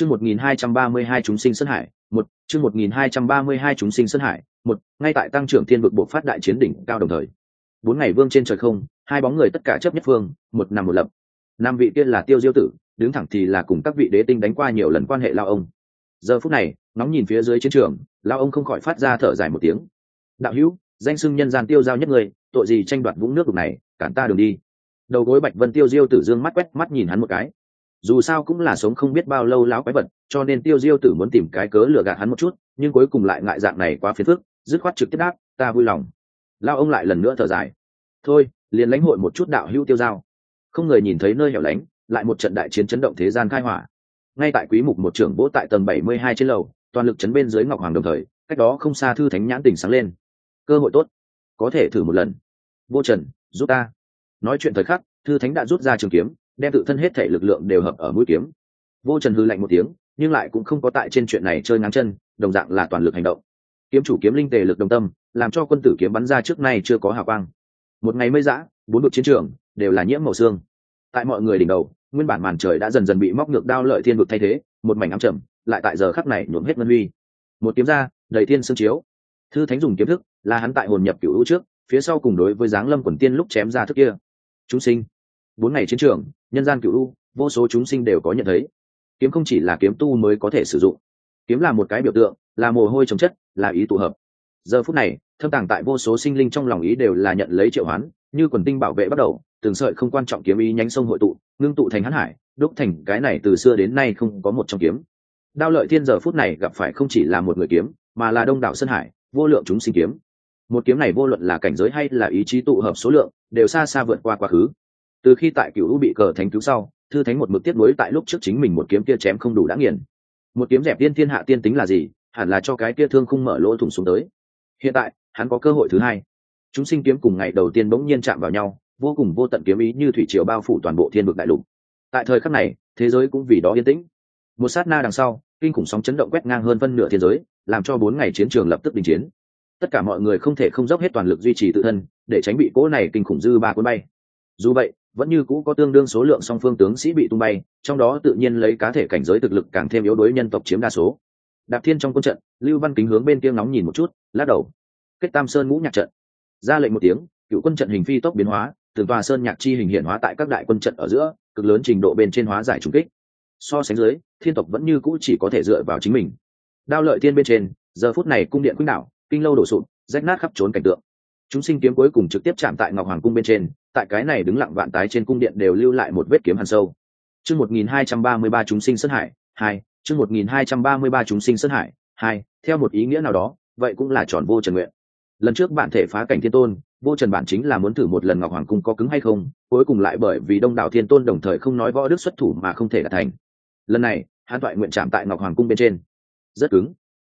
chương một nghìn hai trăm ba mươi hai chúng sinh sơn hải, một, chương một nghìn hai trăm ba mươi hai chúng sinh sơn hải, một, ngay tại tăng trưởng thiên vực bộ phát đại chiến đỉnh cao đồng thời. Bốn ngày vương trên trời không, hai bóng người tất cả chấp nhất phương, một nằm một lập. Năm vị kia là tiêu diêu tử, đứng thẳng thì là cùng các vị đế tinh đánh qua nhiều lần quan hệ lao ông. Giờ phút này nóng nhìn phía dưới chiến trường, lao ông không khỏi phát ra thở dài một tiếng. Đạo hữu, danh sưng nhân gian tiêu giao nhất người, tội gì tranh đoạt vũng nước đục này, cản ta đường đi. Đầu gối bạch vân tiêu diêu tử dương mắt quét mắt nhìn hắn một cái dù sao cũng là sống không biết bao lâu láo quái vật, cho nên tiêu diêu tử muốn tìm cái cớ lừa gạt hắn một chút, nhưng cuối cùng lại ngại dạng này quá phiền phức, dứt khoát trực tiếp đáp, ta vui lòng. Lao ông lại lần nữa thở dài. Thôi, liền lãnh hội một chút đạo hữu tiêu giao. Không người nhìn thấy nơi hẻo lánh, lại một trận đại chiến chấn động thế gian khai hỏa. Ngay tại quý mục một trưởng vỗ tại tầng 72 trên lầu, toàn lực chấn bên dưới ngọc hoàng đồng thời, cách đó không xa thư thánh nhãn tỉnh sáng lên. Cơ hội tốt, có thể thử một lần. Vô trần, giúp ta. Nói chuyện thời khắc, thư thánh đã rút ra trường kiếm đem tự thân hết thể lực lượng đều hợp ở mũi kiếm. Vô trần hư lạnh một tiếng, nhưng lại cũng không có tại trên chuyện này chơi ngang chân, đồng dạng là toàn lực hành động. Kiếm chủ kiếm linh tề lực đồng tâm, làm cho quân tử kiếm bắn ra trước nay chưa có hào quang. Một ngày mây giã bốn bực chiến trường, đều là nhiễm màu xương. Tại mọi người đỉnh đầu, nguyên bản màn trời đã dần dần bị móc ngược đao lợi thiên vực thay thế, một mảnh ám trầm, lại tại giờ khắc này nhuộm hết ngân huy. Một kiếm ra, đầy thiên sương chiếu. Thư thánh dùng kiếm thức, là hắn tại hồn nhập cựu hữu trước, phía sau cùng đối với giáng lâm quần tiên lúc chém ra thức kia. Chúng sinh bốn ngày chiến trường, nhân gian cựu u, vô số chúng sinh đều có nhận thấy. Kiếm không chỉ là kiếm tu mới có thể sử dụng. Kiếm là một cái biểu tượng, là mồ hôi chống chất, là ý tụ hợp. Giờ phút này, thâm tàng tại vô số sinh linh trong lòng ý đều là nhận lấy triệu hoán, như quần tinh bảo vệ bắt đầu, từng sợi không quan trọng kiếm ý nhánh sông hội tụ, ngưng tụ thành hắn hải, đúc thành cái này từ xưa đến nay không có một trong kiếm. Đao lợi thiên giờ phút này gặp phải không chỉ là một người kiếm, mà là đông đảo sơn hải, vô lượng chúng sinh kiếm. Một kiếm này vô luận là cảnh giới hay là ý chí tụ hợp số lượng, đều xa xa vượt qua quá khứ từ khi tại cựu bị cờ thánh cứu sau, thư thánh một mực tiếp nối tại lúc trước chính mình một kiếm kia chém không đủ đã nghiền. Một kiếm dẹp tiên thiên hạ tiên tính là gì? Hẳn là cho cái kia thương không mở lỗ thủng xuống tới. Hiện tại, hắn có cơ hội thứ hai. Chúng sinh kiếm cùng ngày đầu tiên bỗng nhiên chạm vào nhau, vô cùng vô tận kiếm ý như thủy triều bao phủ toàn bộ thiên vực đại lục. Tại thời khắc này, thế giới cũng vì đó yên tĩnh. Một sát na đằng sau, kinh khủng sóng chấn động quét ngang hơn phân nửa thiên giới, làm cho bốn ngày chiến trường lập tức đình chiến. Tất cả mọi người không thể không dốc hết toàn lực duy trì tự thân, để tránh bị cỗ này kinh khủng dư ba cuốn bay. Dù vậy vẫn như cũ có tương đương số lượng song phương tướng sĩ bị tung bay, trong đó tự nhiên lấy cá thể cảnh giới thực lực càng thêm yếu đuối nhân tộc chiếm đa số. Đạp thiên trong quân trận, lưu văn kính hướng bên kia nóng nhìn một chút, lắc đầu. Kết tam sơn ngũ nhạc trận. Ra lệnh một tiếng, cựu quân trận hình phi tốc biến hóa từ tòa sơn nhạc chi hình hiện hóa tại các đại quân trận ở giữa, cực lớn trình độ bên trên hóa giải trùng kích. So sánh dưới, thiên tộc vẫn như cũ chỉ có thể dựa vào chính mình. Đao lợi thiên bên trên, giờ phút này cung điện quýnh đạo, kinh lâu đổ sụp, rách nát khắp trốn cảnh tượng chúng sinh kiếm cuối cùng trực tiếp chạm tại ngọc hoàng cung bên trên, tại cái này đứng lặng vạn tái trên cung điện đều lưu lại một vết kiếm hàn sâu. Chương một nghìn hai trăm ba mươi ba chúng sinh sơn hải, hai, chương một nghìn hai trăm ba mươi ba chúng sinh sơn hải, hai, theo một ý nghĩa nào đó, vậy cũng là tròn vô trần nguyện. Lần trước bạn thể phá cảnh thiên tôn, vô trần bản chính là muốn thử một lần ngọc hoàng cung có cứng hay không, cuối cùng lại bởi vì đông đảo thiên tôn đồng thời không nói võ đức xuất thủ mà không thể đạt thành. Lần này, hãn toại nguyện chạm tại ngọc hoàng cung bên trên. Rất cứng.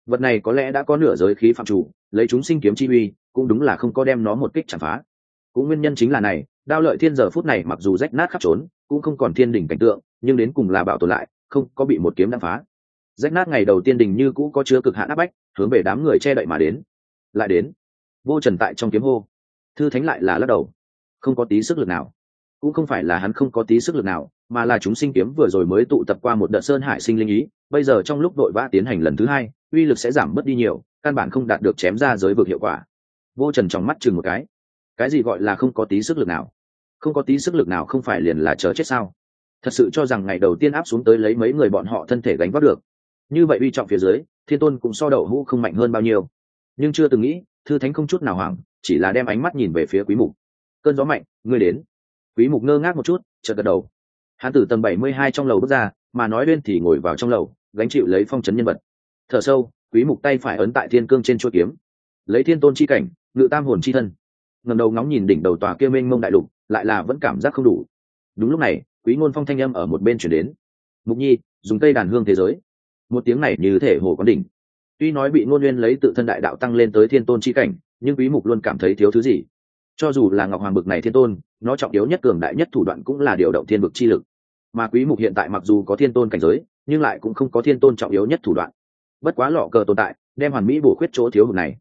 Vật này có lẽ đã có nửa giới khí phạm chủ, lấy chúng sinh kiếm chi uy cũng đúng là không có đem nó một kích chạm phá. Cũng nguyên nhân chính là này, đao lợi thiên giờ phút này mặc dù rách nát khắp trốn, cũng không còn thiên đỉnh cảnh tượng, nhưng đến cùng là bảo tồn lại, không có bị một kiếm đâm phá. Rách nát ngày đầu tiên đình như cũ có chứa cực hạn áp bách, hướng về đám người che đậy mà đến. Lại đến, vô trần tại trong kiếm hô. Thư thánh lại là lắc đầu. Không có tí sức lực nào. Cũng không phải là hắn không có tí sức lực nào, mà là chúng sinh kiếm vừa rồi mới tụ tập qua một đợt sơn hải sinh linh ý, bây giờ trong lúc đội vã tiến hành lần thứ hai, uy lực sẽ giảm bớt đi nhiều, căn bản không đạt được chém ra giới vực hiệu quả vô trần trong mắt chừng một cái. Cái gì gọi là không có tí sức lực nào? Không có tí sức lực nào không phải liền là chờ chết sao? Thật sự cho rằng ngày đầu tiên áp xuống tới lấy mấy người bọn họ thân thể gánh vác được. Như vậy uy trọng phía dưới, thiên tôn cũng so đậu hũ không mạnh hơn bao nhiêu. Nhưng chưa từng nghĩ, thư thánh không chút nào hoảng, chỉ là đem ánh mắt nhìn về phía quý mục. Cơn gió mạnh, ngươi đến. Quý mục ngơ ngác một chút, chợt gật đầu. Hắn từ tầng 72 trong lầu bước ra, mà nói lên thì ngồi vào trong lầu, gánh chịu lấy phong chấn nhân vật. Thở sâu, quý mục tay phải ấn tại thiên cương trên chuôi kiếm. Lấy thiên tôn chi cảnh ngự tam hồn chi thân. Ngầm đầu ngóng nhìn đỉnh đầu tòa kia mênh mông đại lục, lại là vẫn cảm giác không đủ. Đúng lúc này, quý ngôn phong thanh âm ở một bên chuyển đến. Mục nhi, dùng cây đàn hương thế giới. Một tiếng này như thể hồ quán đỉnh. Tuy nói bị ngôn nguyên lấy tự thân đại đạo tăng lên tới thiên tôn chi cảnh, nhưng quý mục luôn cảm thấy thiếu thứ gì. Cho dù là ngọc hoàng bực này thiên tôn, nó trọng yếu nhất cường đại nhất thủ đoạn cũng là điều động thiên vực chi lực. Mà quý mục hiện tại mặc dù có thiên tôn cảnh giới, nhưng lại cũng không có thiên tôn trọng yếu nhất thủ đoạn. Bất quá lọ cờ tồn tại, đem hoàn mỹ bổ khuyết chỗ thiếu hụt này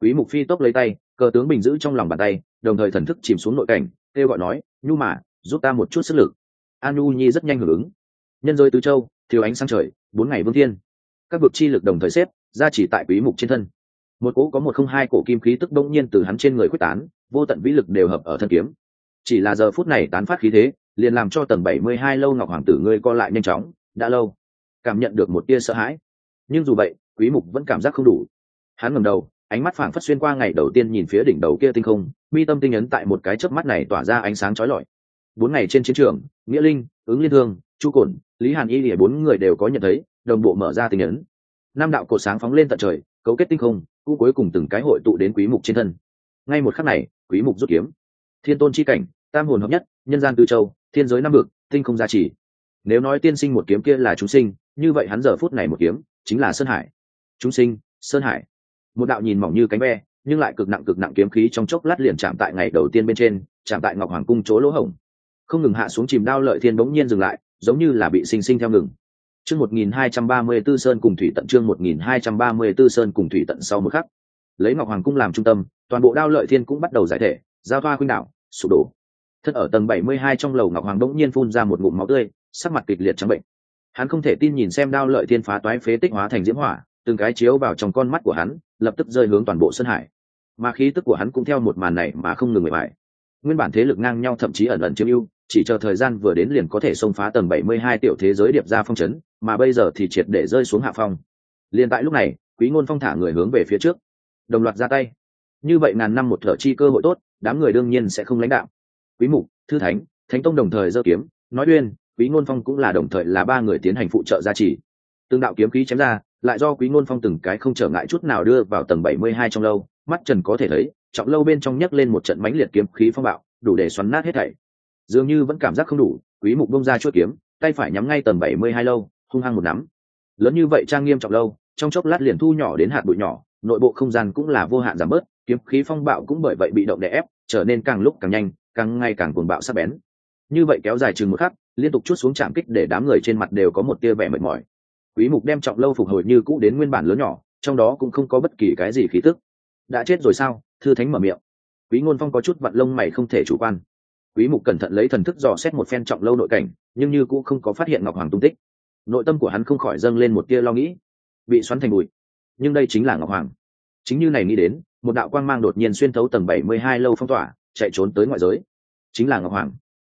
quý mục phi tốc lấy tay, cờ tướng bình giữ trong lòng bàn tay, đồng thời thần thức chìm xuống nội cảnh, kêu gọi nói, nhu mà giúp ta một chút sức lực. An nhu nhi rất nhanh hưởng ứng. Nhân rơi tứ châu, thiếu ánh sáng trời, bốn ngày vương thiên. Các vực chi lực đồng thời xếp ra chỉ tại quý mục trên thân. Một cỗ có một không hai cổ kim khí tức đông nhiên từ hắn trên người quyết tán, vô tận vĩ lực đều hợp ở thân kiếm. Chỉ là giờ phút này tán phát khí thế, liền làm cho tầng 72 lâu ngọc hoàng tử ngươi co lại nhanh chóng, đã lâu. Cảm nhận được một tia sợ hãi. Nhưng dù vậy, quý mục vẫn cảm giác không đủ. Hắn ngẩng đầu ánh mắt phảng phất xuyên qua ngày đầu tiên nhìn phía đỉnh đầu kia tinh không, mi tâm tinh ấn tại một cái chớp mắt này tỏa ra ánh sáng chói lọi. Bốn ngày trên chiến trường, nghĩa linh, ứng liên thương, chu cổn, lý hàn y lìa bốn người đều có nhận thấy, đồng bộ mở ra tinh ấn. Nam đạo cổ sáng phóng lên tận trời, cấu kết tinh không cuối cùng từng cái hội tụ đến quý mục trên thân. Ngay một khắc này, quý mục rút kiếm. Thiên tôn chi cảnh, tam hồn hợp nhất, nhân gian tư châu, thiên giới năm vực, tinh không gia trì. Nếu nói tiên sinh một kiếm kia là chúng sinh, như vậy hắn giờ phút này một kiếm, chính là sơn hải. Chúng sinh, sơn hải một đạo nhìn mỏng như cánh ve, nhưng lại cực nặng cực nặng kiếm khí trong chốc lát liền chạm tại ngày đầu tiên bên trên, chạm tại ngọc hoàng cung chỗ lỗ hổng. Không ngừng hạ xuống chìm đao lợi thiên bỗng nhiên dừng lại, giống như là bị sinh sinh theo ngừng. Chương một nghìn hai trăm ba mươi tư sơn cùng thủy tận, chương một nghìn hai trăm ba mươi tư sơn cùng thủy tận sau một khắc. Lấy ngọc hoàng cung làm trung tâm, toàn bộ đao lợi thiên cũng bắt đầu giải thể, giao thoa khuynh đảo, sụp đổ. Thân ở tầng bảy mươi hai trong lầu ngọc hoàng bỗng nhiên phun ra một ngụm máu tươi, sắc mặt kịch liệt trắng bệnh. Hắn không thể tin nhìn xem đao lợi thiên phá toái phế tích hóa thành diễm hỏa từng cái chiếu vào trong con mắt của hắn lập tức rơi hướng toàn bộ sân hải. Mà khí tức của hắn cũng theo một màn này mà không ngừng mệt mỏi. Nguyên bản thế lực ngang nhau thậm chí ẩn ẩn chiếm ưu chỉ chờ thời gian vừa đến liền có thể xông phá tầng 72 tiểu thế giới điệp ra phong trấn, mà bây giờ thì triệt để rơi xuống hạ phong. Liền tại lúc này quý ngôn phong thả người hướng về phía trước. Đồng loạt ra tay. Như vậy ngàn năm một thở chi cơ hội tốt đám người đương nhiên sẽ không lãnh đạo. Quý mục thư thánh thánh tông đồng thời giơ kiếm nói uyên quý ngôn phong cũng là đồng thời là ba người tiến hành phụ trợ gia trì tương đạo kiếm khí chém ra, lại do quý ngôn phong từng cái không trở ngại chút nào đưa vào tầng 72 trong lâu, mắt trần có thể thấy, trọng lâu bên trong nhấc lên một trận mãnh liệt kiếm khí phong bạo, đủ để xoắn nát hết thảy. Dường như vẫn cảm giác không đủ, quý mục bông ra chuôi kiếm, tay phải nhắm ngay tầng 72 lâu, hung hăng một nắm. Lớn như vậy trang nghiêm trọng lâu, trong chốc lát liền thu nhỏ đến hạt bụi nhỏ, nội bộ không gian cũng là vô hạn giảm bớt, kiếm khí phong bạo cũng bởi vậy bị động đè ép, trở nên càng lúc càng nhanh, càng ngày càng cuồng bạo sắc bén. Như vậy kéo dài chừng một khắc, liên tục chút xuống chạm kích để đám người trên mặt đều có một tia vẻ mệt mỏi quý mục đem trọng lâu phục hồi như cũ đến nguyên bản lớn nhỏ, trong đó cũng không có bất kỳ cái gì khí tức. Đã chết rồi sao? Thư thánh mở miệng. Quý ngôn phong có chút vặn lông mày không thể chủ quan. Quý mục cẩn thận lấy thần thức dò xét một phen trọng lâu nội cảnh, nhưng như cũng không có phát hiện ngọc hoàng tung tích. Nội tâm của hắn không khỏi dâng lên một tia lo nghĩ. Bị xoắn thành bụi. Nhưng đây chính là ngọc hoàng. Chính như này nghĩ đến, một đạo quang mang đột nhiên xuyên thấu tầng 72 lâu phong tỏa, chạy trốn tới ngoại giới. Chính là ngọc hoàng.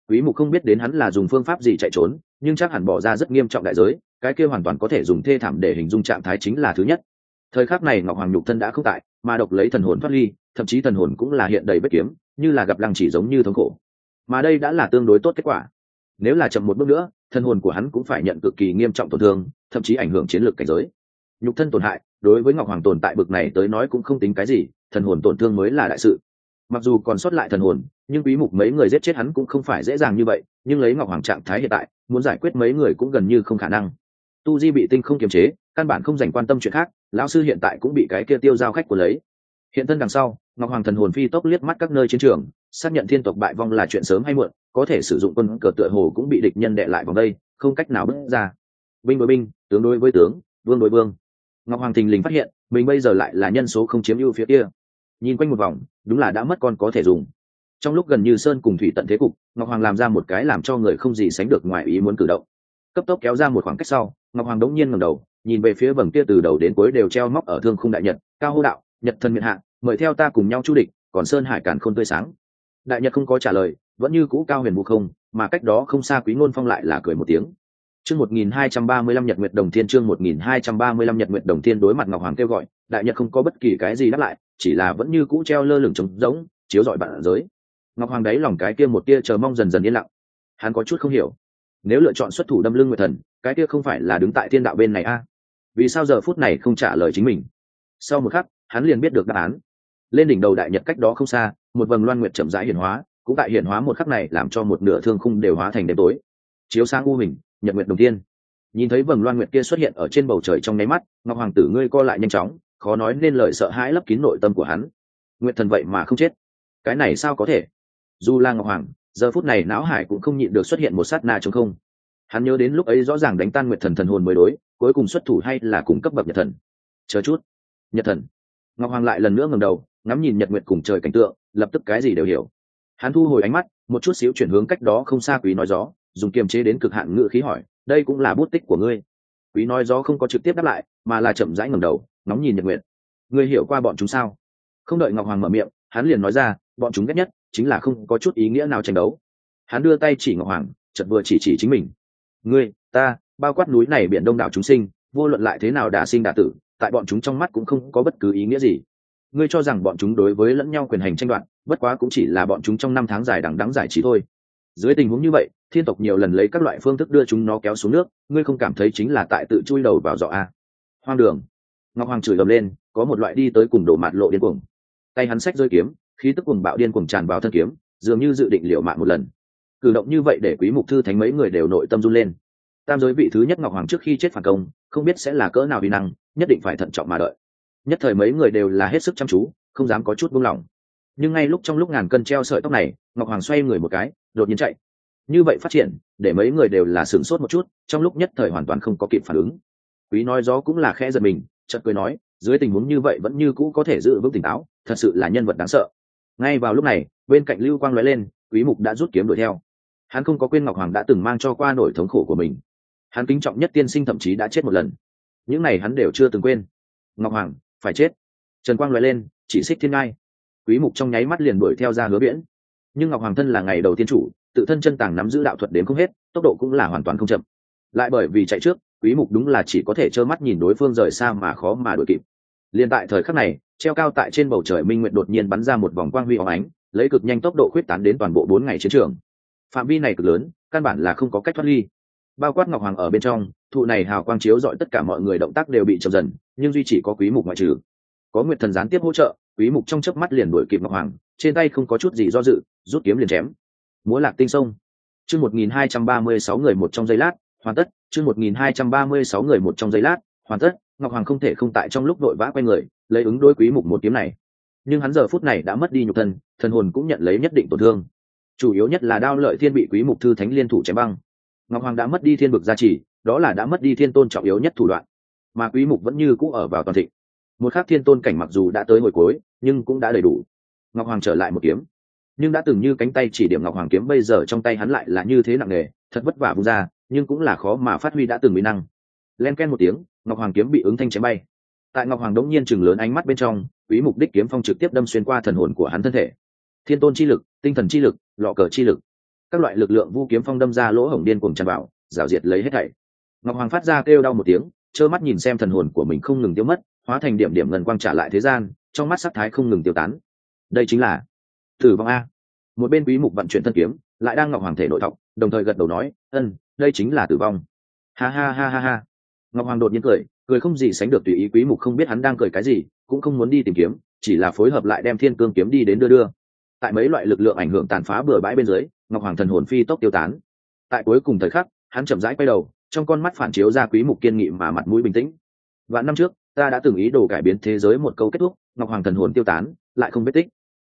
Quý mục không biết đến hắn là dùng phương pháp gì chạy trốn, nhưng chắc hẳn bỏ ra rất nghiêm trọng đại giới cái kia hoàn toàn có thể dùng thê thảm để hình dung trạng thái chính là thứ nhất. Thời khắc này ngọc hoàng nhục thân đã không tại, mà độc lấy thần hồn thoát ly, thậm chí thần hồn cũng là hiện đầy vết kiếm, như là gặp lăng chỉ giống như thống khổ. Mà đây đã là tương đối tốt kết quả. Nếu là chậm một bước nữa, thần hồn của hắn cũng phải nhận cực kỳ nghiêm trọng tổn thương, thậm chí ảnh hưởng chiến lược cảnh giới. Nhục thân tổn hại, đối với ngọc hoàng tồn tại bực này tới nói cũng không tính cái gì, thần hồn tổn thương mới là đại sự. Mặc dù còn sót lại thần hồn, nhưng quý mục mấy người giết chết hắn cũng không phải dễ dàng như vậy, nhưng lấy ngọc hoàng trạng thái hiện tại, muốn giải quyết mấy người cũng gần như không khả năng tu di bị tinh không kiềm chế, căn bản không dành quan tâm chuyện khác, lão sư hiện tại cũng bị cái kia tiêu giao khách của lấy. Hiện thân đằng sau, ngọc hoàng thần hồn phi tốc liếc mắt các nơi chiến trường, xác nhận thiên tộc bại vong là chuyện sớm hay muộn, có thể sử dụng quân cờ tựa hồ cũng bị địch nhân đệ lại vòng đây, không cách nào bước ra. Binh đối binh, tướng đối với tướng, vương đối vương. Ngọc hoàng thình lình phát hiện, mình bây giờ lại là nhân số không chiếm ưu phía kia. Nhìn quanh một vòng, đúng là đã mất con có thể dùng. Trong lúc gần như sơn cùng thủy tận thế cục, ngọc hoàng làm ra một cái làm cho người không gì sánh được ngoài ý muốn cử động cấp tốc kéo ra một khoảng cách sau, ngọc hoàng đống nhiên ngầm đầu, nhìn về phía vầng kia từ đầu đến cuối đều treo móc ở thương khung đại nhật, cao hô đạo, nhật thần miệt hạ, mời theo ta cùng nhau chu địch, còn sơn hải cản khôn tươi sáng. Đại nhật không có trả lời, vẫn như cũ cao huyền vũ không, mà cách đó không xa quý ngôn phong lại là cười một tiếng. Chương một nghìn hai trăm ba mươi lăm nhật nguyệt đồng thiên, chương một nghìn hai trăm ba mươi lăm nhật nguyệt đồng thiên đối mặt ngọc hoàng kêu gọi, đại nhật không có bất kỳ cái gì đáp lại, chỉ là vẫn như cũ treo lơ lửng trống rỗng, chiếu rọi bạn giới. Ngọc hoàng đáy lòng cái kia một tia chờ mong dần dần yên lặng. Hắn có chút không hiểu nếu lựa chọn xuất thủ đâm lưng nguyệt thần, cái kia không phải là đứng tại thiên đạo bên này a? Vì sao giờ phút này không trả lời chính mình? Sau một khắc, hắn liền biết được đáp án. Lên đỉnh đầu đại nhật cách đó không xa, một vầng loan nguyệt chậm rãi hiển hóa, cũng tại hiển hóa một khắc này làm cho một nửa thương khung đều hóa thành đêm tối. Chiếu sáng u mình, nhật nguyệt đồng tiên nhìn thấy vầng loan nguyệt kia xuất hiện ở trên bầu trời trong nháy mắt, ngọc hoàng tử ngươi co lại nhanh chóng, khó nói nên lời sợ hãi lấp kín nội tâm của hắn. Nguyệt thần vậy mà không chết. Cái này sao có thể? Dù là ngọc hoàng giờ phút này não hải cũng không nhịn được xuất hiện một sát na chống không. Hắn nhớ đến lúc ấy rõ ràng đánh tan nguyệt thần thần hồn mới đối, cuối cùng xuất thủ hay là cùng cấp bậc nhật thần. Chờ chút. Nhật thần. Ngọc hoàng lại lần nữa ngầm đầu, ngắm nhìn nhật nguyệt cùng trời cảnh tượng, lập tức cái gì đều hiểu. Hắn thu hồi ánh mắt, một chút xíu chuyển hướng cách đó không xa quý nói gió, dùng kiềm chế đến cực hạn ngự khí hỏi, đây cũng là bút tích của ngươi? Quý nói gió không có trực tiếp đáp lại, mà là chậm rãi ngầm đầu, ngóng nhìn nhật nguyệt. ngươi hiểu qua bọn chúng sao? Không đợi ngọc hoàng mở miệng, hắn liền nói ra, bọn chúng ghét nhất chính là không có chút ý nghĩa nào tranh đấu. Hắn đưa tay chỉ ngọc hoàng, chợt vừa chỉ chỉ chính mình. Ngươi, ta, bao quát núi này biển đông đảo chúng sinh, vô luận lại thế nào đã sinh đả tử, tại bọn chúng trong mắt cũng không có bất cứ ý nghĩa gì. Ngươi cho rằng bọn chúng đối với lẫn nhau quyền hành tranh đoạt, bất quá cũng chỉ là bọn chúng trong năm tháng dài đằng đắng giải trí thôi. Dưới tình huống như vậy, thiên tộc nhiều lần lấy các loại phương thức đưa chúng nó kéo xuống nước, ngươi không cảm thấy chính là tại tự chui đầu vào rọ a? Hoang đường. Ngọc hoàng chửi gầm lên, có một loại đi tới cùng đổ mạt lộ điên cuồng. Tay hắn sách rơi kiếm khí tức cuồng bạo điên cuồng tràn vào thân kiếm, dường như dự định liệu mạng một lần. Cử động như vậy để quý mục thư thánh mấy người đều nội tâm run lên. Tam giới vị thứ nhất ngọc hoàng trước khi chết phản công, không biết sẽ là cỡ nào vi năng, nhất định phải thận trọng mà đợi. Nhất thời mấy người đều là hết sức chăm chú, không dám có chút buông lỏng. Nhưng ngay lúc trong lúc ngàn cân treo sợi tóc này, ngọc hoàng xoay người một cái, đột nhiên chạy. Như vậy phát triển, để mấy người đều là sửng sốt một chút, trong lúc nhất thời hoàn toàn không có kịp phản ứng. Quý nói gió cũng là khẽ giật mình, chợt cười nói, dưới tình huống như vậy vẫn như cũ có thể giữ vững tỉnh táo, thật sự là nhân vật đáng sợ ngay vào lúc này, bên cạnh lưu quang nói lên, quý mục đã rút kiếm đuổi theo. Hắn không có quên ngọc hoàng đã từng mang cho qua nổi thống khổ của mình. Hắn kính trọng nhất tiên sinh thậm chí đã chết một lần. Những này hắn đều chưa từng quên. Ngọc hoàng, phải chết. Trần quang nói lên, chỉ xích thiên ngai. Quý mục trong nháy mắt liền đuổi theo ra hứa biển. Nhưng ngọc hoàng thân là ngày đầu tiên chủ, tự thân chân tàng nắm giữ đạo thuật đến không hết, tốc độ cũng là hoàn toàn không chậm. Lại bởi vì chạy trước, quý mục đúng là chỉ có thể trơ mắt nhìn đối phương rời xa mà khó mà đuổi kịp. Liền tại thời khắc này treo cao tại trên bầu trời minh nguyện đột nhiên bắn ra một vòng quang huy óng ánh, lấy cực nhanh tốc độ khuyết tán đến toàn bộ bốn ngày chiến trường. Phạm vi này cực lớn, căn bản là không có cách thoát ly. Bao quát ngọc hoàng ở bên trong, thụ này hào quang chiếu dọi tất cả mọi người động tác đều bị chậm dần, nhưng duy chỉ có quý mục ngoại trừ. Có nguyệt thần gián tiếp hỗ trợ, quý mục trong chớp mắt liền đuổi kịp ngọc hoàng, trên tay không có chút gì do dự, rút kiếm liền chém. Múa lạc tinh sông. Chương 1236 người một trong giây lát, hoàn tất. Chương 1236 người một trong giây lát, hoàn tất. Ngọc hoàng không thể không tại trong lúc đội vã quay người lấy ứng đối quý mục một kiếm này. Nhưng hắn giờ phút này đã mất đi nhục thân, thần hồn cũng nhận lấy nhất định tổn thương. Chủ yếu nhất là đao lợi thiên bị quý mục thư thánh liên thủ chém băng. Ngọc hoàng đã mất đi thiên vực gia trì, đó là đã mất đi thiên tôn trọng yếu nhất thủ đoạn. Mà quý mục vẫn như cũ ở vào toàn thịnh. Một khắc thiên tôn cảnh mặc dù đã tới hồi cuối, nhưng cũng đã đầy đủ. Ngọc hoàng trở lại một kiếm. Nhưng đã từng như cánh tay chỉ điểm ngọc hoàng kiếm, bây giờ trong tay hắn lại là như thế nặng nề, thật vất vả vung ra, nhưng cũng là khó mà phát huy đã từng mỹ năng. Len ken một tiếng, ngọc hoàng kiếm bị ứng thanh chém bay tại ngọc hoàng đống nhiên chừng lớn ánh mắt bên trong, quý mục đích kiếm phong trực tiếp đâm xuyên qua thần hồn của hắn thân thể. Thiên tôn chi lực, tinh thần chi lực, lọ cờ chi lực. Các loại lực lượng vu kiếm phong đâm ra lỗ hổng điên cuồng tràn vào, rào diệt lấy hết thảy. Ngọc hoàng phát ra kêu đau một tiếng, trơ mắt nhìn xem thần hồn của mình không ngừng tiêu mất, hóa thành điểm điểm ngân quang trả lại thế gian, trong mắt sắc thái không ngừng tiêu tán. Đây chính là tử vong a. Một bên quý mục vận chuyển thân kiếm, lại đang ngọc hoàng thể nội thọc, đồng thời gật đầu nói, ân, đây chính là tử vong. Ha ha ha ha ha. Ngọc hoàng đột nhiên cười cười không gì sánh được tùy ý quý mục không biết hắn đang cười cái gì, cũng không muốn đi tìm kiếm, chỉ là phối hợp lại đem thiên cương kiếm đi đến đưa đưa. Tại mấy loại lực lượng ảnh hưởng tàn phá bừa bãi bên dưới, ngọc hoàng thần hồn phi tốc tiêu tán. Tại cuối cùng thời khắc, hắn chậm rãi quay đầu, trong con mắt phản chiếu ra quý mục kiên nghị mà mặt mũi bình tĩnh. Vạn năm trước, ta đã từng ý đồ cải biến thế giới một câu kết thúc, ngọc hoàng thần hồn tiêu tán, lại không biết tích.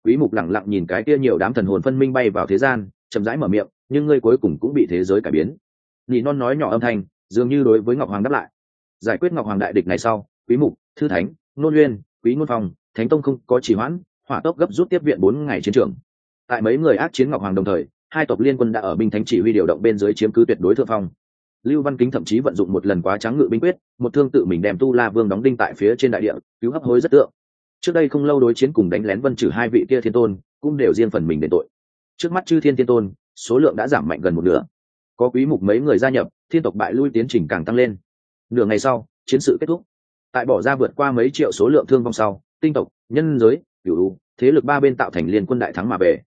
Quý mục lặng lặng nhìn cái kia nhiều đám thần hồn phân minh bay vào thế gian, chậm rãi mở miệng, nhưng ngươi cuối cùng cũng bị thế giới cải biến. Nhị non nói nhỏ âm thanh, dường như đối với ngọc hoàng đáp lại giải quyết ngọc hoàng đại địch này sau, quý mục, thư thánh, nôn uyên, quý ngôn phong, thánh tông không có trì hoãn, hỏa tốc gấp rút tiếp viện bốn ngày chiến trường. Tại mấy người ác chiến ngọc hoàng đồng thời, hai tộc liên quân đã ở binh thánh chỉ huy điều động bên dưới chiếm cứ tuyệt đối thượng phong. Lưu văn kính thậm chí vận dụng một lần quá trắng ngự binh quyết, một thương tự mình đem tu la vương đóng đinh tại phía trên đại địa, cứu hấp hối rất tượng. Trước đây không lâu đối chiến cùng đánh lén vân trừ hai vị kia thiên tôn, cũng đều riêng phần mình đền tội. Trước mắt chư thiên thiên tôn, số lượng đã giảm mạnh gần một nửa. Có quý mục mấy người gia nhập, thiên tộc bại lui tiến trình càng tăng lên nửa ngày sau, chiến sự kết thúc. Tại bỏ ra vượt qua mấy triệu số lượng thương vong sau, tinh tộc, nhân giới, cửu thế lực ba bên tạo thành liên quân đại thắng mà về.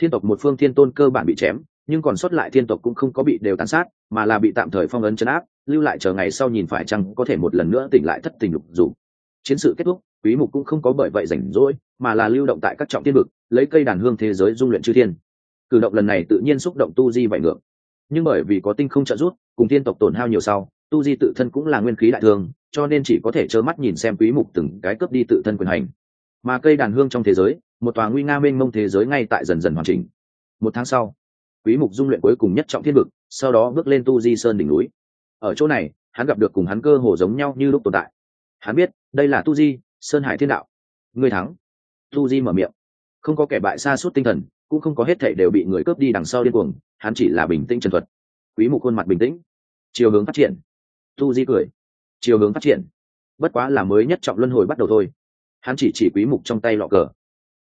Thiên tộc một phương thiên tôn cơ bản bị chém, nhưng còn sót lại thiên tộc cũng không có bị đều tàn sát, mà là bị tạm thời phong ấn chấn áp, lưu lại chờ ngày sau nhìn phải chăng có thể một lần nữa tỉnh lại thất tình lục dù chiến sự kết thúc, quý mục cũng không có bởi vậy rảnh rỗi, mà là lưu động tại các trọng thiên vực, lấy cây đàn hương thế giới dung luyện chư thiên. Cử động lần này tự nhiên xúc động tu di vậy ngược. Nhưng bởi vì có tinh không trợ rút cùng thiên tộc tổn hao nhiều sau tu di tự thân cũng là nguyên khí đại thương, cho nên chỉ có thể trơ mắt nhìn xem quý mục từng cái cướp đi tự thân quyền hành. Mà cây đàn hương trong thế giới, một tòa nguy nga mênh mông thế giới ngay tại dần dần hoàn chỉnh. Một tháng sau, quý mục dung luyện cuối cùng nhất trọng thiên vực, sau đó bước lên tu di sơn đỉnh núi. Ở chỗ này, hắn gặp được cùng hắn cơ hồ giống nhau như lúc tồn tại. Hắn biết, đây là tu di, sơn hải thiên đạo. Người thắng. Tu di mở miệng. Không có kẻ bại xa suốt tinh thần, cũng không có hết thảy đều bị người cướp đi đằng sau điên cuồng, hắn chỉ là bình tĩnh trần thuật. Quý mục khuôn mặt bình tĩnh. Chiều hướng phát triển tu di cười. Chiều hướng phát triển. Bất quá là mới nhất trọng luân hồi bắt đầu thôi. Hắn chỉ chỉ quý mục trong tay lọ cờ.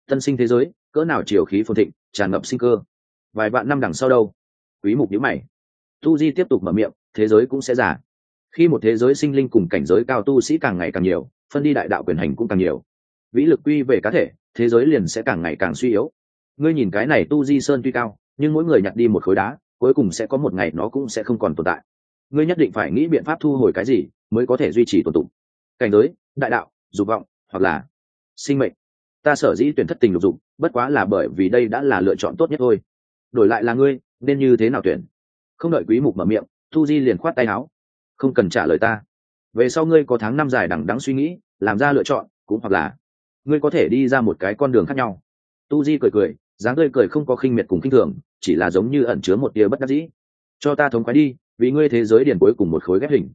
Tân sinh thế giới, cỡ nào chiều khí phồn thịnh, tràn ngập sinh cơ. Vài vạn năm đằng sau đâu? Quý mục nhíu mày. Tu di tiếp tục mở miệng, thế giới cũng sẽ giả khi một thế giới sinh linh cùng cảnh giới cao tu sĩ càng ngày càng nhiều, phân đi đại đạo quyền hành cũng càng nhiều. Vĩ lực quy về cá thể, thế giới liền sẽ càng ngày càng suy yếu. Ngươi nhìn cái này tu di sơn tuy cao, nhưng mỗi người nhặt đi một khối đá, cuối cùng sẽ có một ngày nó cũng sẽ không còn tồn tại ngươi nhất định phải nghĩ biện pháp thu hồi cái gì mới có thể duy trì tồn tụ cảnh giới, đại đạo, dục vọng, hoặc là sinh mệnh. Ta sở dĩ tuyển thất tình lục dục, bất quá là bởi vì đây đã là lựa chọn tốt nhất thôi. Đổi lại là ngươi, nên như thế nào tuyển? Không đợi quý mục mở miệng, thu di liền khoát tay áo. Không cần trả lời ta. Về sau ngươi có tháng năm dài đằng đẵng suy nghĩ, làm ra lựa chọn, cũng hoặc là ngươi có thể đi ra một cái con đường khác nhau. Tu di cười cười, dáng tươi cười không có khinh miệt cùng khinh thường, chỉ là giống như ẩn chứa một tia bất đắc dĩ. Cho ta thống khoái đi vì ngươi thế giới điển cuối cùng một khối ghép hình.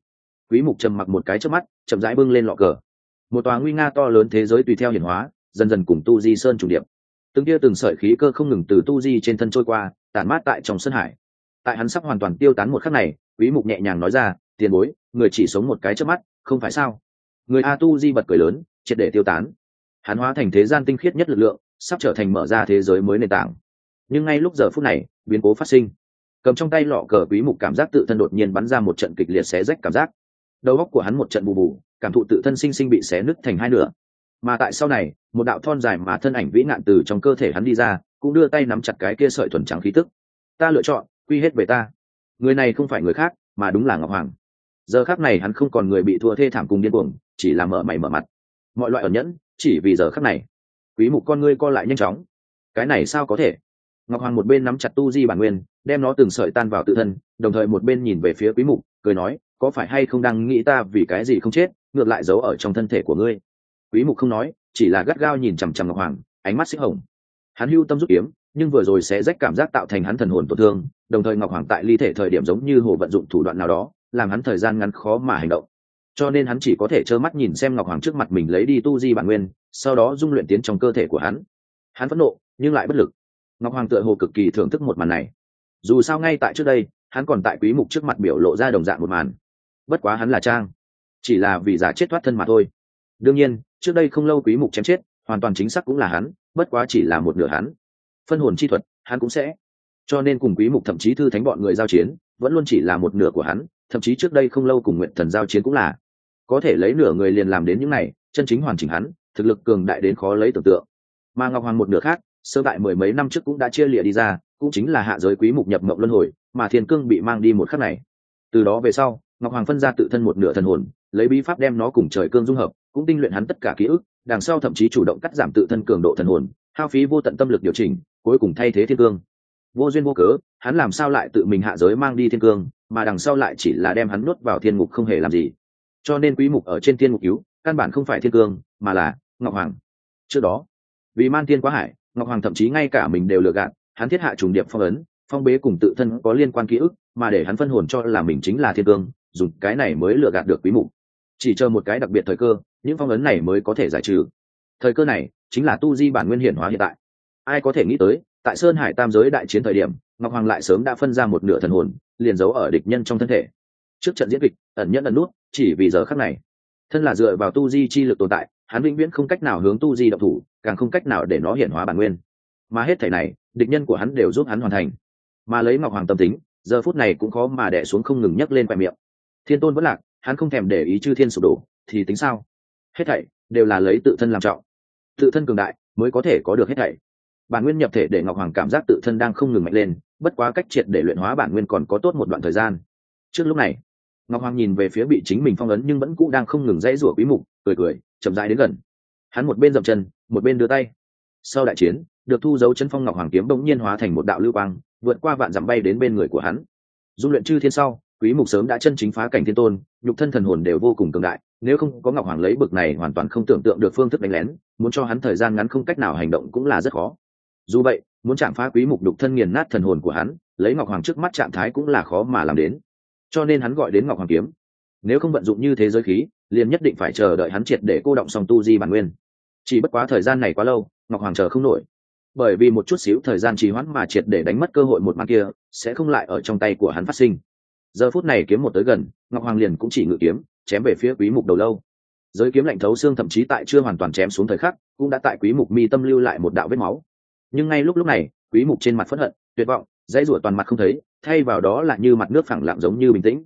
Quý mục trầm mặc một cái trước mắt, chậm rãi bưng lên lọ cờ. Một tòa nguy nga to lớn thế giới tùy theo hiển hóa, dần dần cùng tu di sơn chủ điểm từng tia từng sợi khí cơ không ngừng từ tu di trên thân trôi qua, tản mát tại trong sân hải. Tại hắn sắp hoàn toàn tiêu tán một khắc này, quý mục nhẹ nhàng nói ra, tiền bối, người chỉ sống một cái trước mắt, không phải sao? Người a tu di bật cười lớn, triệt để tiêu tán. Hắn hóa thành thế gian tinh khiết nhất lực lượng, sắp trở thành mở ra thế giới mới nền tảng. Nhưng ngay lúc giờ phút này, biến cố phát sinh cầm trong tay lọ cờ quý mục cảm giác tự thân đột nhiên bắn ra một trận kịch liệt xé rách cảm giác. Đầu óc của hắn một trận bù bù, cảm thụ tự thân sinh sinh bị xé nứt thành hai nửa. Mà tại sau này, một đạo thon dài mà thân ảnh vĩ nạn từ trong cơ thể hắn đi ra, cũng đưa tay nắm chặt cái kia sợi thuần trắng khí tức. Ta lựa chọn, quy hết về ta. Người này không phải người khác, mà đúng là ngọc hoàng. Giờ khác này hắn không còn người bị thua thê thảm cùng điên cuồng, chỉ là mở mày mở mặt. Mọi loại ẩn nhẫn, chỉ vì giờ khác này. Quý mục con ngươi co lại nhanh chóng. Cái này sao có thể? Ngọc hoàng một bên nắm chặt tu di bản nguyên đem nó từng sợi tan vào tự thân, đồng thời một bên nhìn về phía quý mục, cười nói, có phải hay không đang nghĩ ta vì cái gì không chết, ngược lại giấu ở trong thân thể của ngươi? Quý mục không nói, chỉ là gắt gao nhìn chằm chằm ngọc hoàng, ánh mắt xích hồng. Hắn hưu tâm rút kiếm, nhưng vừa rồi sẽ rách cảm giác tạo thành hắn thần hồn tổn thương, đồng thời ngọc hoàng tại ly thể thời điểm giống như hồ vận dụng thủ đoạn nào đó, làm hắn thời gian ngắn khó mà hành động. Cho nên hắn chỉ có thể trơ mắt nhìn xem ngọc hoàng trước mặt mình lấy đi tu di bản nguyên, sau đó dung luyện tiến trong cơ thể của hắn. Hắn phẫn nộ, nhưng lại bất lực. Ngọc hoàng tựa hồ cực kỳ thưởng thức một màn này dù sao ngay tại trước đây, hắn còn tại quý mục trước mặt biểu lộ ra đồng dạng một màn. Bất quá hắn là trang, chỉ là vì giả chết thoát thân mà thôi. Đương nhiên, trước đây không lâu quý mục chém chết, hoàn toàn chính xác cũng là hắn, bất quá chỉ là một nửa hắn. Phân hồn chi thuật, hắn cũng sẽ. Cho nên cùng quý mục thậm chí thư thánh bọn người giao chiến, vẫn luôn chỉ là một nửa của hắn, thậm chí trước đây không lâu cùng nguyện thần giao chiến cũng là. Có thể lấy nửa người liền làm đến những này, chân chính hoàn chỉnh hắn, thực lực cường đại đến khó lấy tưởng tượng. Mà ngọc hoàng một nửa khác, sơ tại mười mấy năm trước cũng đã chia lịa đi ra cũng chính là hạ giới quý mục nhập mộng luân hồi, mà thiên cương bị mang đi một khắc này. Từ đó về sau, ngọc hoàng phân ra tự thân một nửa thần hồn, lấy bí pháp đem nó cùng trời cương dung hợp, cũng tinh luyện hắn tất cả ký ức, đằng sau thậm chí chủ động cắt giảm tự thân cường độ thần hồn, hao phí vô tận tâm lực điều chỉnh, cuối cùng thay thế thiên cương. Vô duyên vô cớ, hắn làm sao lại tự mình hạ giới mang đi thiên cương, mà đằng sau lại chỉ là đem hắn nuốt vào thiên ngục không hề làm gì. Cho nên quý mục ở trên thiên ngục cứu, căn bản không phải thiên cương, mà là ngọc hoàng. Trước đó, vì man thiên quá hải, ngọc hoàng thậm chí ngay cả mình đều lừa gạt hắn thiết hạ trùng điệp phong ấn, phong bế cùng tự thân có liên quan ký ức, mà để hắn phân hồn cho là mình chính là thiên cương, dùng cái này mới lừa gạt được quý mục. Chỉ chờ một cái đặc biệt thời cơ, những phong ấn này mới có thể giải trừ. Thời cơ này, chính là tu di bản nguyên hiển hóa hiện tại. Ai có thể nghĩ tới, tại sơn hải tam giới đại chiến thời điểm, ngọc hoàng lại sớm đã phân ra một nửa thần hồn, liền giấu ở địch nhân trong thân thể. Trước trận diễn kịch, ẩn nhẫn ẩn nút, chỉ vì giờ khắc này. Thân là dựa vào tu di chi lực tồn tại, hắn vĩnh viễn không cách nào hướng tu di động thủ, càng không cách nào để nó hiển hóa bản nguyên. Mà hết thể này địch nhân của hắn đều giúp hắn hoàn thành. Mà lấy ngọc hoàng tâm tính, giờ phút này cũng khó mà đẻ xuống không ngừng nhấc lên quẹ miệng. Thiên tôn vẫn lạc, hắn không thèm để ý chư thiên sụp đổ, thì tính sao? Hết thảy đều là lấy tự thân làm trọng. Tự thân cường đại mới có thể có được hết thảy. Bản nguyên nhập thể để ngọc hoàng cảm giác tự thân đang không ngừng mạnh lên, bất quá cách triệt để luyện hóa bản nguyên còn có tốt một đoạn thời gian. Trước lúc này, ngọc hoàng nhìn về phía bị chính mình phong ấn nhưng vẫn cũ đang không ngừng dãy rủa quý mục, cười cười, chậm rãi đến gần. Hắn một bên dậm chân, một bên đưa tay. Sau đại chiến được thu dấu chân phong ngọc hoàng kiếm bỗng nhiên hóa thành một đạo lưu quang, vượt qua vạn dặm bay đến bên người của hắn. Dung luyện chư thiên sau, quý mục sớm đã chân chính phá cảnh thiên tôn, nhục thân thần hồn đều vô cùng cường đại, nếu không có ngọc hoàng lấy bực này hoàn toàn không tưởng tượng được phương thức đánh lén, muốn cho hắn thời gian ngắn không cách nào hành động cũng là rất khó. Dù vậy, muốn chạm phá quý mục nhục thân nghiền nát thần hồn của hắn, lấy ngọc hoàng trước mắt trạng thái cũng là khó mà làm đến. Cho nên hắn gọi đến ngọc hoàng kiếm. Nếu không vận dụng như thế giới khí, liền nhất định phải chờ đợi hắn triệt để cô động xong tu di bản nguyên. Chỉ bất quá thời gian này quá lâu, ngọc hoàng chờ không nổi bởi vì một chút xíu thời gian trì hoãn mà triệt để đánh mất cơ hội một màn kia, sẽ không lại ở trong tay của hắn phát sinh. Giờ phút này kiếm một tới gần, ngọc hoàng liền cũng chỉ ngự kiếm, chém về phía quý mục đầu lâu. Giới kiếm lạnh thấu xương thậm chí tại chưa hoàn toàn chém xuống thời khắc, cũng đã tại quý mục mi tâm lưu lại một đạo vết máu. Nhưng ngay lúc lúc này, quý mục trên mặt phẫn hận, tuyệt vọng, dãy rủa toàn mặt không thấy, thay vào đó là như mặt nước phẳng lặng giống như bình tĩnh.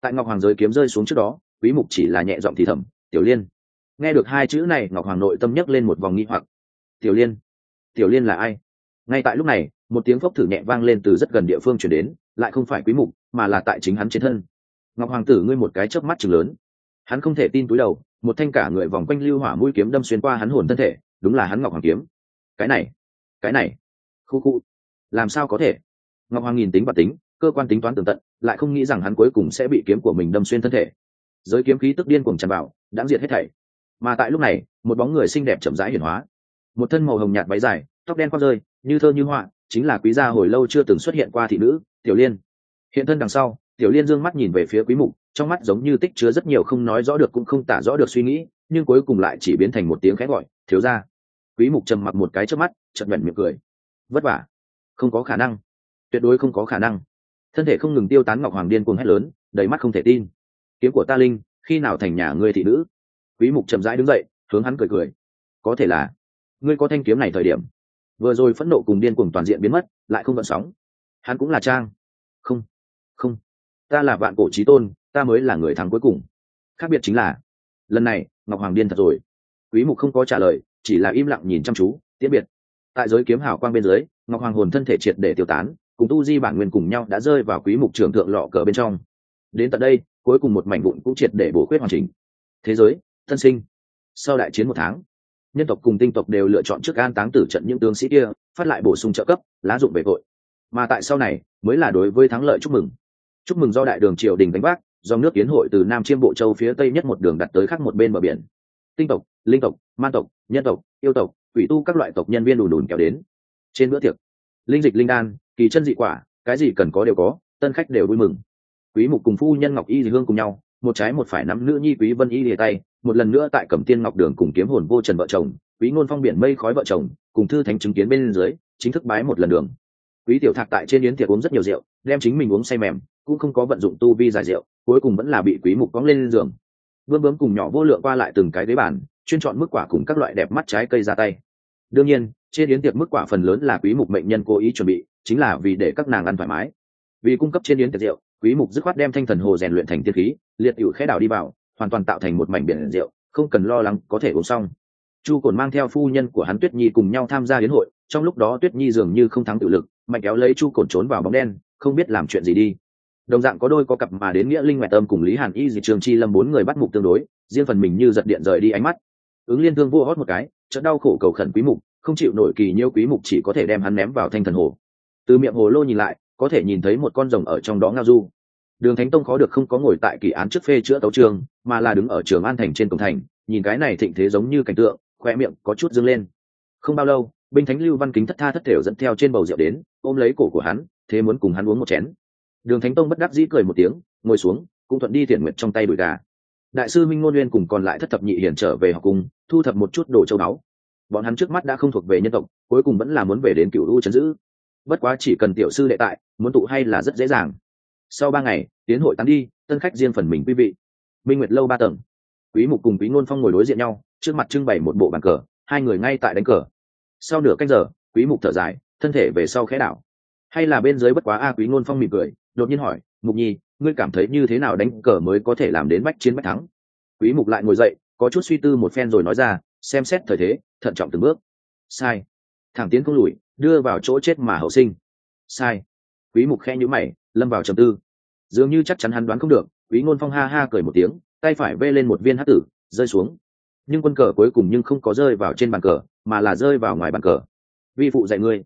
Tại ngọc hoàng giới kiếm rơi xuống trước đó, quý mục chỉ là nhẹ giọng thì thầm, tiểu liên. Nghe được hai chữ này, ngọc hoàng nội tâm nhấc lên một vòng nghi hoặc. Tiểu liên tiểu liên là ai? Ngay tại lúc này, một tiếng phốc thử nhẹ vang lên từ rất gần địa phương chuyển đến, lại không phải quý mục, mà là tại chính hắn trên thân. Ngọc hoàng tử ngươi một cái chớp mắt chừng lớn. Hắn không thể tin túi đầu, một thanh cả người vòng quanh lưu hỏa mũi kiếm đâm xuyên qua hắn hồn thân thể, đúng là hắn ngọc hoàng kiếm. Cái này cái này, khu khu, làm sao có thể? Ngọc hoàng nhìn tính và tính, cơ quan tính toán tường tận, lại không nghĩ rằng hắn cuối cùng sẽ bị kiếm của mình đâm xuyên thân thể. Giới kiếm khí tức điên cuồng tràn vào đã diệt hết thảy. Mà tại lúc này, một bóng người xinh đẹp chậm rãi hiển hóa một thân màu hồng nhạt váy dài, tóc đen khoác rơi, như thơ như họa, chính là quý gia hồi lâu chưa từng xuất hiện qua thị nữ, tiểu liên. Hiện thân đằng sau, tiểu liên dương mắt nhìn về phía quý mục, trong mắt giống như tích chứa rất nhiều không nói rõ được cũng không tả rõ được suy nghĩ, nhưng cuối cùng lại chỉ biến thành một tiếng khẽ gọi, thiếu gia. Quý mục trầm mặc một cái trước mắt, chợt nhẫn miệng cười. Vất vả. Không có khả năng. Tuyệt đối không có khả năng. Thân thể không ngừng tiêu tán ngọc hoàng điên cuồng hét lớn, đầy mắt không thể tin. Kiếm của ta linh, khi nào thành nhà ngươi thị nữ? Quý mục chậm rãi đứng dậy, hướng hắn cười cười. Có thể là ngươi có thanh kiếm này thời điểm, vừa rồi phẫn nộ cùng điên cuồng toàn diện biến mất, lại không gợn sóng. Hắn cũng là trang. Không không. Ta là vạn cổ trí tôn, ta mới là người thắng cuối cùng. Khác biệt chính là, lần này, ngọc hoàng điên thật rồi. Quý mục không có trả lời, chỉ là im lặng nhìn chăm chú, tiễn biệt. Tại giới kiếm hào quang bên dưới, ngọc hoàng hồn thân thể triệt để tiêu tán, cùng tu di bản nguyên cùng nhau đã rơi vào quý mục trưởng thượng lọ cờ bên trong. Đến tận đây, cuối cùng một mảnh vụn cũng triệt để bổ khuyết hoàn chỉnh. Thế giới thân sinh. Sau đại chiến một tháng nhân tộc cùng tinh tộc đều lựa chọn trước an táng tử trận những tướng sĩ kia, phát lại bổ sung trợ cấp, lá dụng về vội mà tại sau này, mới là đối với thắng lợi chúc mừng. Chúc mừng do đại đường triều đình đánh bác do nước tiến hội từ nam chiêm bộ châu phía tây nhất một đường đặt tới khác một bên bờ biển. Tinh tộc, linh tộc, man tộc, nhân tộc, yêu tộc, quỷ tu các loại tộc nhân viên đùn đùn kéo đến. Trên bữa tiệc, linh dịch linh đan, kỳ chân dị quả, cái gì cần có đều có, tân khách đều vui mừng. Quý mục cùng phu nhân ngọc y dị hương cùng nhau một trái một phải nắm nữ nhi quý vân y lìa tay, một lần nữa tại cẩm tiên ngọc đường cùng kiếm hồn vô trần vợ chồng, quý ngôn phong biển mây khói vợ chồng, cùng thư thánh chứng kiến bên dưới, chính thức bái một lần đường. Quý tiểu thạc tại trên yến tiệc uống rất nhiều rượu, đem chính mình uống say mềm, cũng không có vận dụng tu vi giải rượu, cuối cùng vẫn là bị quý mục cóng lên giường. Bướm bướm cùng nhỏ vô lượng qua lại từng cái ghế bàn, chuyên chọn mức quả cùng các loại đẹp mắt trái cây ra tay. Đương nhiên, trên yến tiệc mức quả phần lớn là quý mục mệnh nhân cố ý chuẩn bị, chính là vì để các nàng ăn thoải mái. Vì cung cấp trên yến tiệc rượu quý mục dứt khoát đem thanh thần hồ rèn luyện thành tiên khí, liệt hữu khẽ đảo đi vào, hoàn toàn tạo thành một mảnh biển rượu, không cần lo lắng có thể uống xong. Chu cồn mang theo phu nhân của hắn tuyết nhi cùng nhau tham gia hiến hội, trong lúc đó tuyết nhi dường như không thắng tự lực, mạnh kéo lấy chu cồn trốn vào bóng đen, không biết làm chuyện gì đi. Đồng dạng có đôi có cặp mà đến nghĩa linh ngoại tâm cùng lý hàn y dị trường chi lâm bốn người bắt mục tương đối, riêng phần mình như giật điện rời đi ánh mắt. Ứng liên thương vua hót một cái, chợt đau khổ cầu khẩn quý mục, không chịu nổi kỳ nhiêu quý mục chỉ có thể đem hắn ném vào thanh thần hồ. Từ miệng hồ lô nhìn lại có thể nhìn thấy một con rồng ở trong đó ngao du. Đường thánh tông khó được không có ngồi tại kỳ án trước phê chữa tấu trường, mà là đứng ở trường an thành trên cổng thành, nhìn cái này thịnh thế giống như cảnh tượng khoe miệng có chút dâng lên. Không bao lâu, binh thánh lưu văn kính thất tha thất thểu dẫn theo trên bầu rượu đến, ôm lấy cổ của hắn, thế muốn cùng hắn uống một chén. Đường thánh tông bất đắc dĩ cười một tiếng, ngồi xuống, cũng thuận đi thiện nguyện trong tay đùi gà. Đại sư minh ngôn nguyên cùng còn lại thất thập nhị hiển trở về học cung thu thập một chút đồ châu báu. Bọn hắn trước mắt đã không thuộc về nhân tộc, cuối cùng vẫn là muốn về đến cựu u chấn giữ bất quá chỉ cần tiểu sư đệ tại, muốn tụ hay là rất dễ dàng. Sau ba ngày, tiến hội tán đi, tân khách riêng phần mình quý vị. Minh nguyệt lâu ba tầng. Quý mục cùng quý ngôn phong ngồi đối diện nhau, trước mặt trưng bày một bộ bàn cờ, hai người ngay tại đánh cờ. Sau nửa canh giờ, quý mục thở dài, thân thể về sau khẽ đảo. Hay là bên dưới bất quá a, quý ngôn phong mỉm cười, đột nhiên hỏi, mục nhi, ngươi cảm thấy như thế nào đánh cờ mới có thể làm đến bách chiến bách thắng? Quý mục lại ngồi dậy, có chút suy tư một phen rồi nói ra, xem xét thời thế, thận trọng từng bước. Sai. Thẳng tiến không lùi đưa vào chỗ chết mà hậu sinh. Sai. Quý mục khe nhíu mày, lâm vào trầm tư. Dường như chắc chắn hắn đoán không được, quý ngôn phong ha ha cười một tiếng, tay phải vê lên một viên hắc tử, rơi xuống. Nhưng quân cờ cuối cùng nhưng không có rơi vào trên bàn cờ, mà là rơi vào ngoài bàn cờ. Vi phụ dạy ngươi.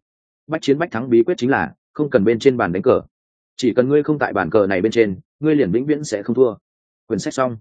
Bách chiến bách thắng bí quyết chính là, không cần bên trên bàn đánh cờ. Chỉ cần ngươi không tại bàn cờ này bên trên, ngươi liền vĩnh viễn sẽ không thua. Quyển sách xong.